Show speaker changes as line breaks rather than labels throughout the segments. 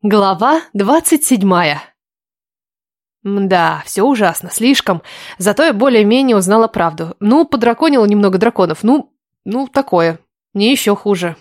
Глава двадцать седьмая Да, все ужасно, слишком. Зато я более-менее узнала правду. Ну, подраконила немного драконов. Ну, ну, такое. Не еще хуже.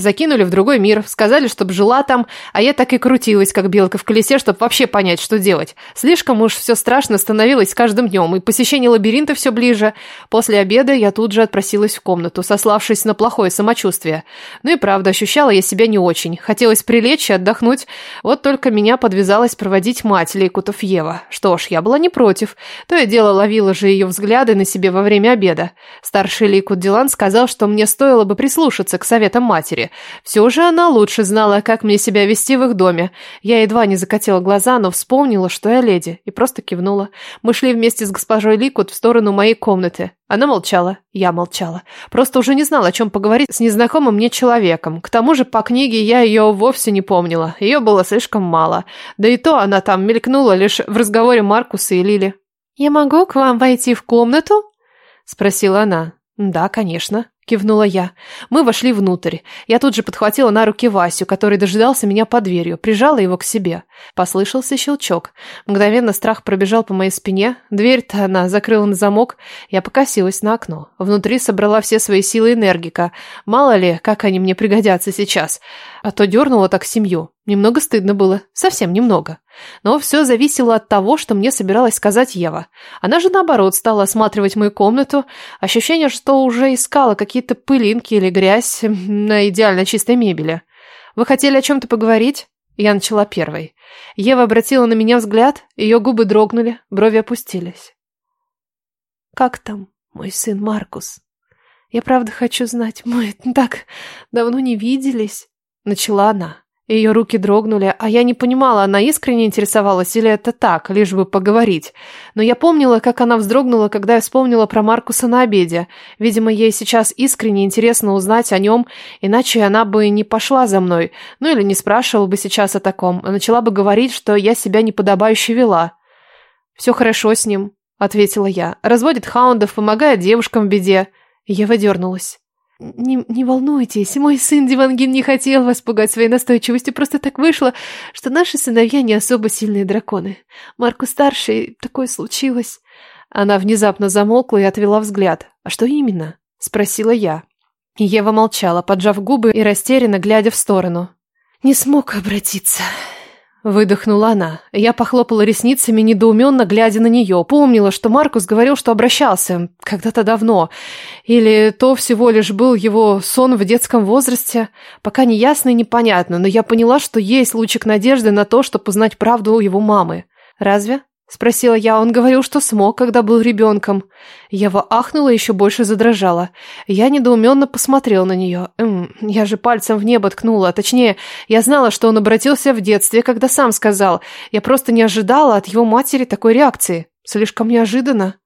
Закинули в другой мир, сказали, чтобы жила там, а я так и крутилась, как белка в колесе, чтобы вообще понять, что делать. Слишком уж все страшно становилось с каждым днем, и посещение лабиринта все ближе. После обеда я тут же отпросилась в комнату, сославшись на плохое самочувствие. Ну и правда, ощущала я себя не очень. Хотелось прилечь и отдохнуть, вот только меня подвязалась проводить мать Лейкутов Ева. Что ж, я была не против. То и дело ловила же ее взгляды на себе во время обеда. Старший Лейкут Дилан сказал, что мне стоило бы прислушаться к советам матери. Все же она лучше знала, как мне себя вести в их доме. Я едва не закатила глаза, но вспомнила, что я леди, и просто кивнула. Мы шли вместе с госпожой Ликут в сторону моей комнаты. Она молчала, я молчала. Просто уже не знала, о чем поговорить с незнакомым мне человеком. К тому же по книге я ее вовсе не помнила. Ее было слишком мало. Да и то она там мелькнула лишь в разговоре Маркуса и Лили. «Я могу к вам войти в комнату?» – спросила она. «Да, конечно», кивнула я. Мы вошли внутрь. Я тут же подхватила на руки Васю, который дожидался меня под дверью, прижала его к себе. Послышался щелчок. Мгновенно страх пробежал по моей спине. Дверь-то она закрыла на замок. Я покосилась на окно. Внутри собрала все свои силы энергика. Мало ли, как они мне пригодятся сейчас. А то дернула так семью. Немного стыдно было. Совсем немного. Но все зависело от того, что мне собиралась сказать Ева. Она же, наоборот, стала осматривать мою комнату. Ощущение, что уже искала какие-то пылинки или грязь на идеально чистой мебели. «Вы хотели о чем-то поговорить?» Я начала первой. Ева обратила на меня взгляд, ее губы дрогнули, брови опустились. «Как там мой сын Маркус? Я правда хочу знать, мы так давно не виделись», — начала она. Ее руки дрогнули, а я не понимала, она искренне интересовалась или это так, лишь бы поговорить. Но я помнила, как она вздрогнула, когда я вспомнила про Маркуса на обеде. Видимо, ей сейчас искренне интересно узнать о нем, иначе она бы не пошла за мной, ну или не спрашивала бы сейчас о таком, а начала бы говорить, что я себя неподобающе вела. «Все хорошо с ним», — ответила я. «Разводит хаундов, помогает девушкам в беде». Ева дернулась. Не, не волнуйтесь, мой сын Дивангин не хотел вас пугать своей настойчивостью, просто так вышло, что наши сыновья не особо сильные драконы. Марку старший, такое случилось. Она внезапно замолкла и отвела взгляд. А что именно? Спросила я. Ева молчала, поджав губы и растерянно глядя в сторону. Не смог обратиться. Выдохнула она. Я похлопала ресницами, недоуменно глядя на нее. Помнила, что Маркус говорил, что обращался. Когда-то давно. Или то всего лишь был его сон в детском возрасте. Пока не ясно и непонятно, но я поняла, что есть лучик надежды на то, чтобы узнать правду у его мамы. Разве? Спросила я, он говорил, что смог, когда был ребенком. Ева ахнула и еще больше задрожала. Я недоуменно посмотрела на нее. Эм, я же пальцем в небо ткнула. Точнее, я знала, что он обратился в детстве, когда сам сказал. Я просто не ожидала от его матери такой реакции. Слишком неожиданно.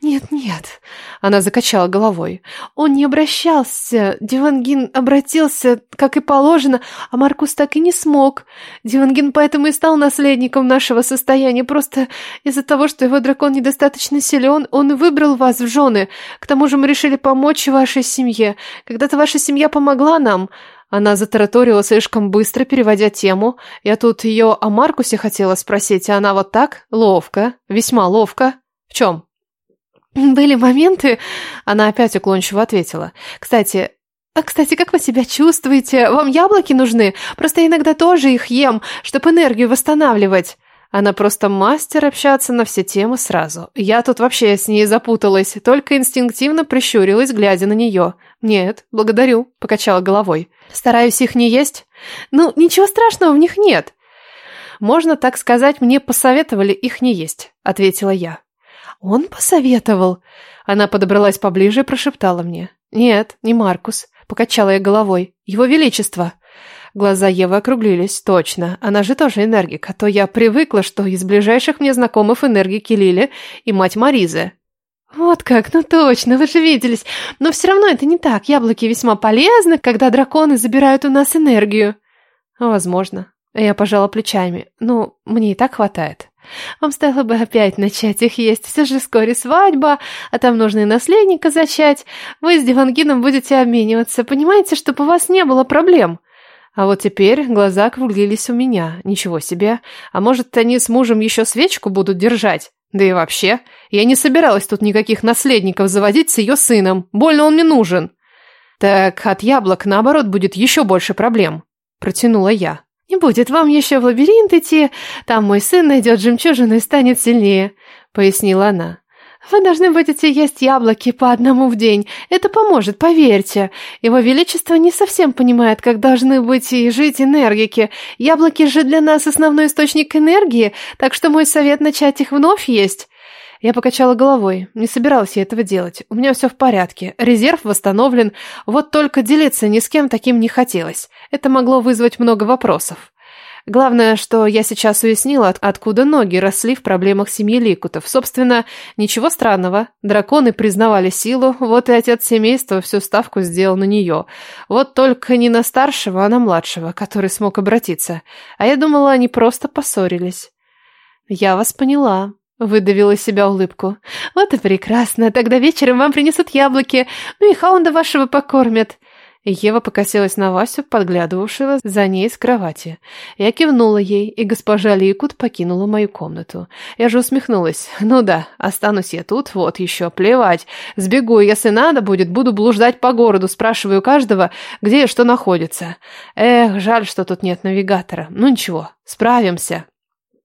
«Нет, нет», — она закачала головой. «Он не обращался. Дивангин обратился, как и положено, а Маркус так и не смог. Дивангин поэтому и стал наследником нашего состояния. Просто из-за того, что его дракон недостаточно силен, он выбрал вас в жены. К тому же мы решили помочь вашей семье. Когда-то ваша семья помогла нам». Она затараторила слишком быстро, переводя тему. Я тут ее о Маркусе хотела спросить, а она вот так, ловко, весьма ловко. В чем? «Были моменты...» Она опять уклончиво ответила. «Кстати, а, кстати, как вы себя чувствуете? Вам яблоки нужны? Просто иногда тоже их ем, чтобы энергию восстанавливать». Она просто мастер общаться на все темы сразу. Я тут вообще с ней запуталась, только инстинктивно прищурилась, глядя на нее. «Нет, благодарю», — покачала головой. «Стараюсь их не есть?» «Ну, ничего страшного в них нет». «Можно так сказать, мне посоветовали их не есть», — ответила я. «Он посоветовал?» Она подобралась поближе и прошептала мне. «Нет, не Маркус», — покачала я головой. «Его Величество». Глаза Евы округлились. Точно, она же тоже энергик, а то я привыкла, что из ближайших мне знакомых энергики Лили и мать Маризы. «Вот как, ну точно, вы же виделись. Но все равно это не так. Яблоки весьма полезны, когда драконы забирают у нас энергию». «Возможно». Я пожала плечами. «Ну, мне и так хватает». Вам стоило бы опять начать их есть. Все же вскоре свадьба, а там нужно и наследника зачать. Вы с Дивангином будете обмениваться. Понимаете, чтобы у вас не было проблем?» А вот теперь глаза округлились у меня. Ничего себе. А может, они с мужем еще свечку будут держать? Да и вообще, я не собиралась тут никаких наследников заводить с ее сыном. Больно он мне нужен. Так от яблок, наоборот, будет еще больше проблем. Протянула я. Не будет вам еще в лабиринт идти. Там мой сын найдет жемчужину и станет сильнее, пояснила она. Вы должны будете есть яблоки по одному в день. Это поможет, поверьте. Его Величество не совсем понимает, как должны быть и жить энергики. Яблоки же для нас основной источник энергии, так что мой совет начать их вновь есть. Я покачала головой. Не собиралась я этого делать. У меня все в порядке. Резерв восстановлен. Вот только делиться ни с кем таким не хотелось. Это могло вызвать много вопросов. Главное, что я сейчас уяснила, откуда ноги росли в проблемах семьи Ликутов. Собственно, ничего странного. Драконы признавали силу, вот и отец семейства всю ставку сделал на нее. Вот только не на старшего, а на младшего, который смог обратиться. А я думала, они просто поссорились. «Я вас поняла», — выдавила из себя улыбку. «Вот и прекрасно. Тогда вечером вам принесут яблоки, ну и хаунда вашего покормят». Ева покосилась на Васю, подглядывавшего за ней с кровати. Я кивнула ей, и госпожа Ликут покинула мою комнату. Я же усмехнулась. Ну да, останусь я тут, вот еще, плевать. Сбегу, если надо будет, буду блуждать по городу, спрашиваю каждого, где и что находится. Эх, жаль, что тут нет навигатора. Ну ничего, справимся.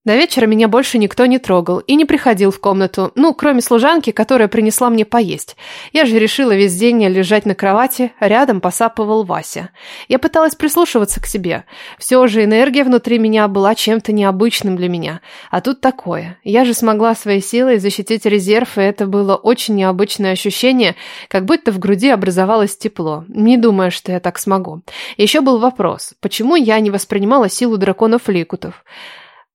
До вечера меня больше никто не трогал и не приходил в комнату, ну, кроме служанки, которая принесла мне поесть. Я же решила весь день лежать на кровати, рядом посапывал Вася. Я пыталась прислушиваться к себе. Все же энергия внутри меня была чем-то необычным для меня. А тут такое. Я же смогла своей силой защитить резерв, и это было очень необычное ощущение, как будто в груди образовалось тепло. Не думаю, что я так смогу. Еще был вопрос, почему я не воспринимала силу драконов-ликутов?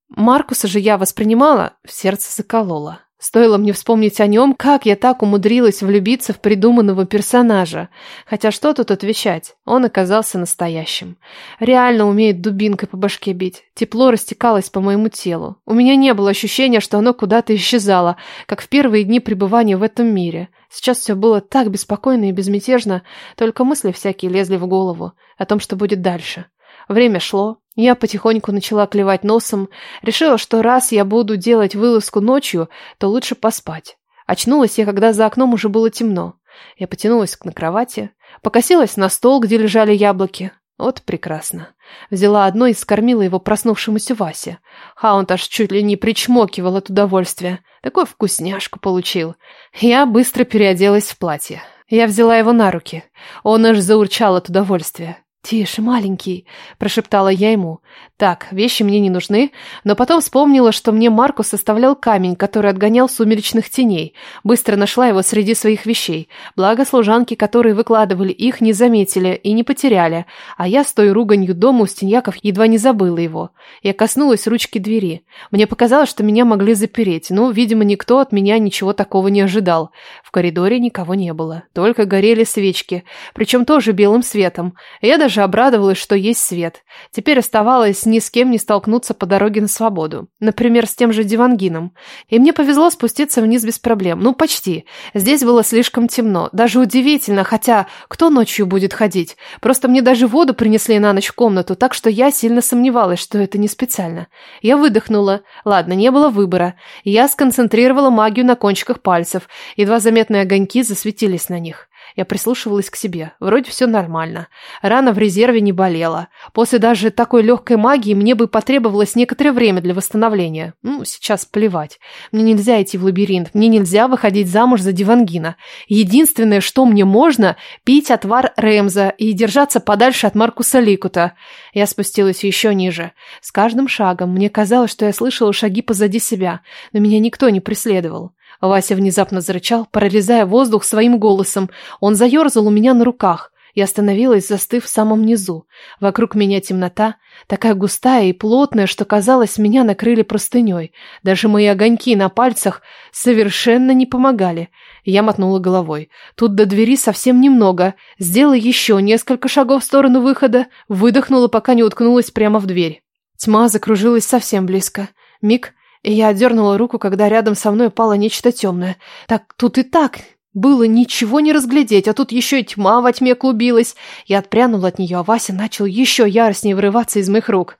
Маркуса же я воспринимала, в сердце заколола. Стоило мне вспомнить о нем, как я так умудрилась влюбиться в придуманного персонажа. Хотя что тут отвечать, он оказался настоящим. Реально умеет дубинкой по башке бить. Тепло растекалось по моему телу. У меня не было ощущения, что оно куда-то исчезало, как в первые дни пребывания в этом мире. Сейчас все было так беспокойно и безмятежно, только мысли всякие лезли в голову о том, что будет дальше. Время шло, я потихоньку начала клевать носом, решила, что раз я буду делать вылазку ночью, то лучше поспать. Очнулась я, когда за окном уже было темно. Я потянулась на кровати, покосилась на стол, где лежали яблоки. Вот прекрасно. Взяла одно и скормила его проснувшемуся Васе. Хаунд аж чуть ли не причмокивал от удовольствия. Такую вкусняшку получил. Я быстро переоделась в платье. Я взяла его на руки. Он аж заурчал от удовольствия. «Тише, маленький», – прошептала я ему. «Так, вещи мне не нужны», но потом вспомнила, что мне Маркус составлял камень, который отгонял сумеречных теней. Быстро нашла его среди своих вещей. Благо служанки, которые выкладывали их, не заметили и не потеряли, а я с той руганью дома у Стеньяков едва не забыла его. Я коснулась ручки двери. Мне показалось, что меня могли запереть, но, видимо, никто от меня ничего такого не ожидал. В коридоре никого не было, только горели свечки, причем тоже белым светом. Я даже даже обрадовалась, что есть свет. Теперь оставалось ни с кем не столкнуться по дороге на свободу. Например, с тем же Дивангином. И мне повезло спуститься вниз без проблем. Ну, почти. Здесь было слишком темно. Даже удивительно, хотя кто ночью будет ходить? Просто мне даже воду принесли на ночь в комнату, так что я сильно сомневалась, что это не специально. Я выдохнула. Ладно, не было выбора. Я сконцентрировала магию на кончиках пальцев. Едва заметные огоньки засветились на них. Я прислушивалась к себе. Вроде все нормально. Рана в резерве не болела. После даже такой легкой магии мне бы потребовалось некоторое время для восстановления. Ну, сейчас плевать. Мне нельзя идти в лабиринт. Мне нельзя выходить замуж за Дивангина. Единственное, что мне можно, пить отвар Рэмза и держаться подальше от Маркуса Ликута. Я спустилась еще ниже. С каждым шагом мне казалось, что я слышала шаги позади себя, но меня никто не преследовал. Вася внезапно зарычал, прорезая воздух своим голосом. Он заерзал у меня на руках. Я остановилась, застыв в самом низу. Вокруг меня темнота, такая густая и плотная, что, казалось, меня накрыли простыней. Даже мои огоньки на пальцах совершенно не помогали. Я мотнула головой. Тут до двери совсем немного. Сделала еще несколько шагов в сторону выхода, выдохнула, пока не уткнулась прямо в дверь. Тьма закружилась совсем близко. Миг, и я отдернула руку, когда рядом со мной упало нечто темное. Так тут и так Было ничего не разглядеть, а тут еще и тьма во тьме клубилась. Я отпрянула от нее, а Вася начал еще яростнее вырываться из моих рук.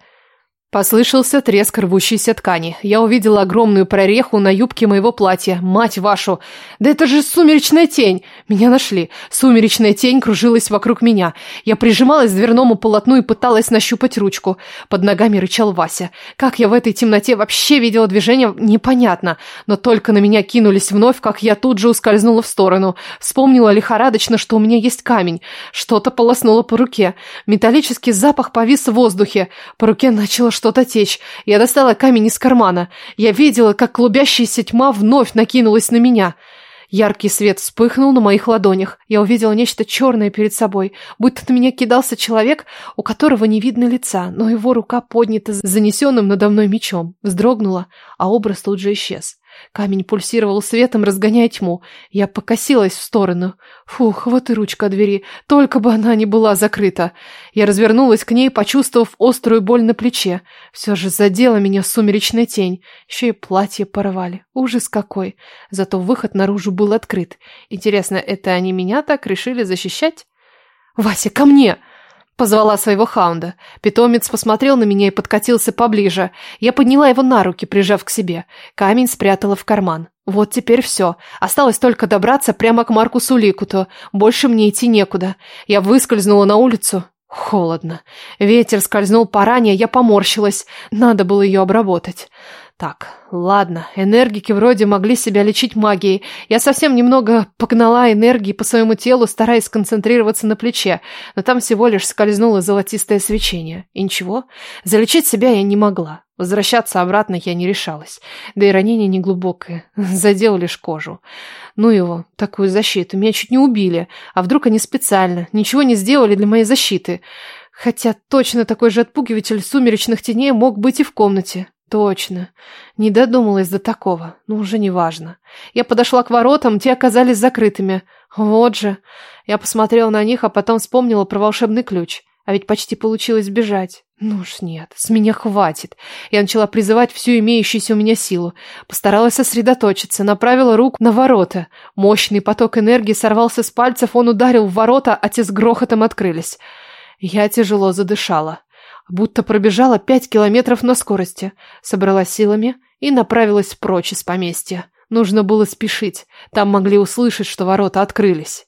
Послышался треск рвущейся ткани. Я увидела огромную прореху на юбке моего платья. Мать вашу! Да это же сумеречная тень! Меня нашли. Сумеречная тень кружилась вокруг меня. Я прижималась к дверному полотну и пыталась нащупать ручку. Под ногами рычал Вася. Как я в этой темноте вообще видела движение, непонятно. Но только на меня кинулись вновь, как я тут же ускользнула в сторону. Вспомнила лихорадочно, что у меня есть камень. Что-то полоснуло по руке. Металлический запах повис в воздухе. По руке начало что-то течь. Я достала камень из кармана. Я видела, как клубящаяся тьма вновь накинулась на меня. Яркий свет вспыхнул на моих ладонях. Я увидела нечто черное перед собой, будто на меня кидался человек, у которого не видно лица, но его рука поднята занесенным надо мной мечом. Вздрогнула, а образ тут же исчез. Камень пульсировал светом, разгоняя тьму. Я покосилась в сторону. Фух, вот и ручка двери. Только бы она не была закрыта. Я развернулась к ней, почувствовав острую боль на плече. Все же задела меня сумеречная тень. Еще и платье порвали. Ужас какой. Зато выход наружу был открыт. Интересно, это они меня так решили защищать? «Вася, ко мне!» Позвала своего хаунда. Питомец посмотрел на меня и подкатился поближе. Я подняла его на руки, прижав к себе. Камень спрятала в карман. Вот теперь все. Осталось только добраться прямо к Маркусу Ликуту. Больше мне идти некуда. Я выскользнула на улицу. Холодно. Ветер скользнул по ране, я поморщилась. Надо было ее обработать. Так, ладно, энергики вроде могли себя лечить магией. Я совсем немного погнала энергии по своему телу, стараясь сконцентрироваться на плече, но там всего лишь скользнуло золотистое свечение. И ничего, залечить себя я не могла. Возвращаться обратно я не решалась. Да и ранение неглубокое, задел лишь кожу. Ну его, такую защиту, меня чуть не убили. А вдруг они специально, ничего не сделали для моей защиты? Хотя точно такой же отпугиватель сумеречных теней мог быть и в комнате. Точно. Не додумалась до такого. Ну, уже не важно. Я подошла к воротам, те оказались закрытыми. Вот же. Я посмотрела на них, а потом вспомнила про волшебный ключ. А ведь почти получилось бежать. Ну уж нет, с меня хватит. Я начала призывать всю имеющуюся у меня силу. Постаралась сосредоточиться, направила руку на ворота. Мощный поток энергии сорвался с пальцев, он ударил в ворота, а те с грохотом открылись. Я тяжело задышала будто пробежала пять километров на скорости, собралась силами и направилась прочь из поместья. Нужно было спешить, там могли услышать, что ворота открылись.